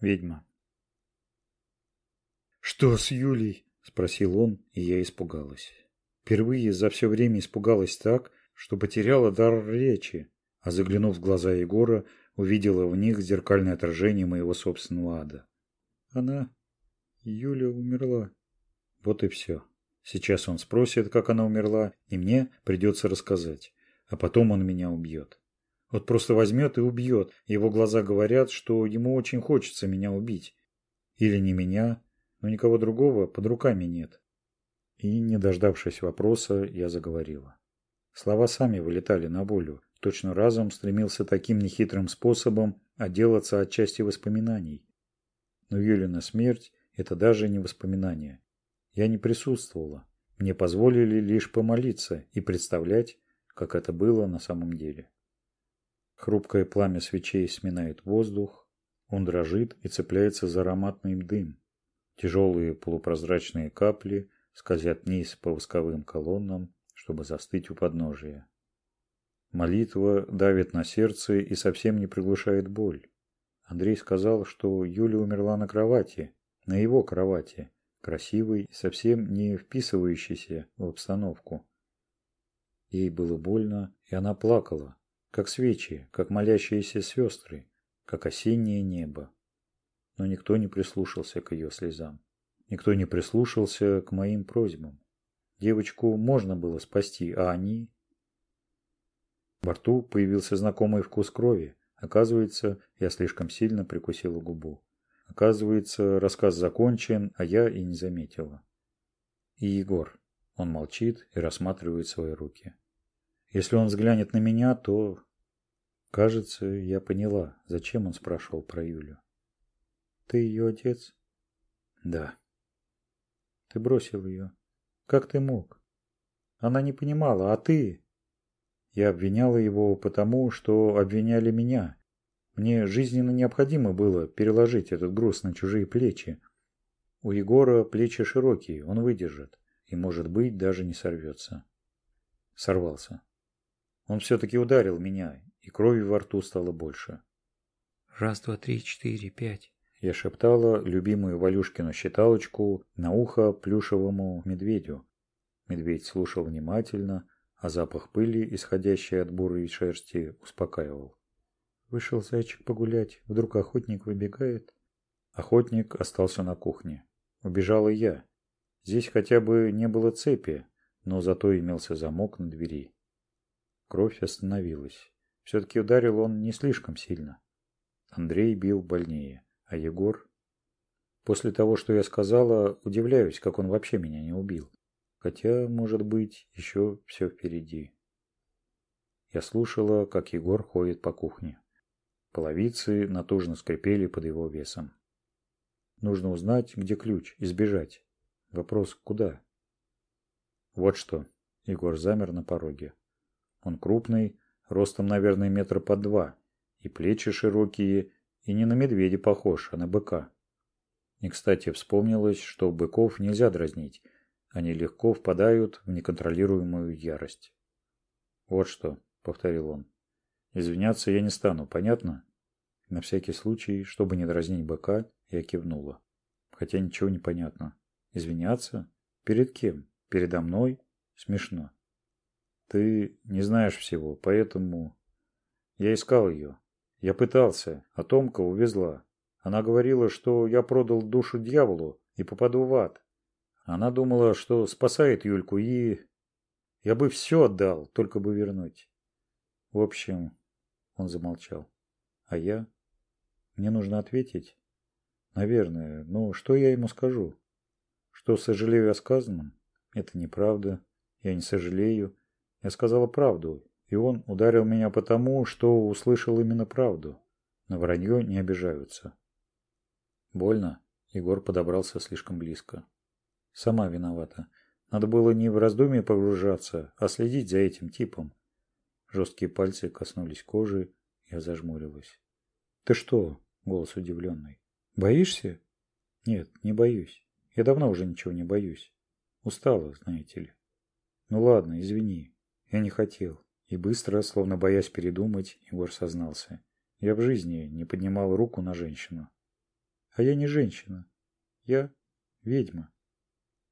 ведьма. «Что с Юлей?» – спросил он, и я испугалась. Впервые за все время испугалась так, что потеряла дар речи, а заглянув в глаза Егора, увидела в них зеркальное отражение моего собственного ада. Она... Юля умерла. Вот и все. Сейчас он спросит, как она умерла, и мне придется рассказать, а потом он меня убьет. Вот просто возьмет и убьет. Его глаза говорят, что ему очень хочется меня убить. Или не меня, но никого другого под руками нет. И, не дождавшись вопроса, я заговорила. Слова сами вылетали на волю. Точно разом стремился таким нехитрым способом отделаться от части воспоминаний. Но Юлина смерть – это даже не воспоминание. Я не присутствовала. Мне позволили лишь помолиться и представлять, как это было на самом деле. Хрупкое пламя свечей сминает воздух, он дрожит и цепляется за ароматный дым. Тяжелые полупрозрачные капли скользят вниз по восковым колоннам, чтобы застыть у подножия. Молитва давит на сердце и совсем не приглушает боль. Андрей сказал, что Юля умерла на кровати, на его кровати, красивой и совсем не вписывающейся в обстановку. Ей было больно, и она плакала, как свечи, как молящиеся сестры, как осеннее небо. Но никто не прислушался к ее слезам. Никто не прислушался к моим просьбам. Девочку можно было спасти, а они... Во рту появился знакомый вкус крови. Оказывается, я слишком сильно прикусила губу. Оказывается, рассказ закончен, а я и не заметила. И Егор. Он молчит и рассматривает свои руки. Если он взглянет на меня, то... Кажется, я поняла, зачем он спрашивал про Юлю. Ты ее отец? Да. Ты бросил ее. Как ты мог? Она не понимала, а ты... Я обвиняла его потому, что обвиняли меня. Мне жизненно необходимо было переложить этот груз на чужие плечи. У Егора плечи широкие, он выдержит и, может быть, даже не сорвется. Сорвался. Он все-таки ударил меня, и крови во рту стало больше. «Раз, два, три, четыре, пять». Я шептала любимую Валюшкину считалочку на ухо плюшевому медведю. Медведь слушал внимательно, а запах пыли, исходящий от бурой шерсти, успокаивал. Вышел зайчик погулять, вдруг охотник выбегает. Охотник остался на кухне. Убежал и я. Здесь хотя бы не было цепи, но зато имелся замок на двери. Кровь остановилась. Все-таки ударил он не слишком сильно. Андрей бил больнее, а Егор... После того, что я сказала, удивляюсь, как он вообще меня не убил. Хотя, может быть, еще все впереди. Я слушала, как Егор ходит по кухне. Половицы натужно скрипели под его весом. Нужно узнать, где ключ, и сбежать. Вопрос, куда? Вот что. Егор замер на пороге. Он крупный, ростом, наверное, метр под два, и плечи широкие, и не на медведя похож, а на быка. И, кстати, вспомнилось, что быков нельзя дразнить, они легко впадают в неконтролируемую ярость. «Вот что», — повторил он, — «извиняться я не стану, понятно?» На всякий случай, чтобы не дразнить быка, я кивнула. Хотя ничего не понятно. Извиняться? Перед кем? Передо мной? Смешно. Ты не знаешь всего, поэтому я искал ее. Я пытался, а Томка увезла. Она говорила, что я продал душу дьяволу и попаду в ад. Она думала, что спасает Юльку и... Я бы все отдал, только бы вернуть. В общем, он замолчал. А я? Мне нужно ответить? Наверное. Но что я ему скажу? Что сожалею о сказанном? Это неправда. Я не сожалею. Я сказала правду, и он ударил меня потому, что услышал именно правду. На вранье не обижаются. Больно. Егор подобрался слишком близко. Сама виновата. Надо было не в раздумье погружаться, а следить за этим типом. Жесткие пальцы коснулись кожи, я зажмурилась. «Ты что?» — голос удивленный. «Боишься?» «Нет, не боюсь. Я давно уже ничего не боюсь. Устала, знаете ли». «Ну ладно, извини. Я не хотел, и быстро, словно боясь передумать, Егор сознался. Я в жизни не поднимал руку на женщину. А я не женщина. Я ведьма.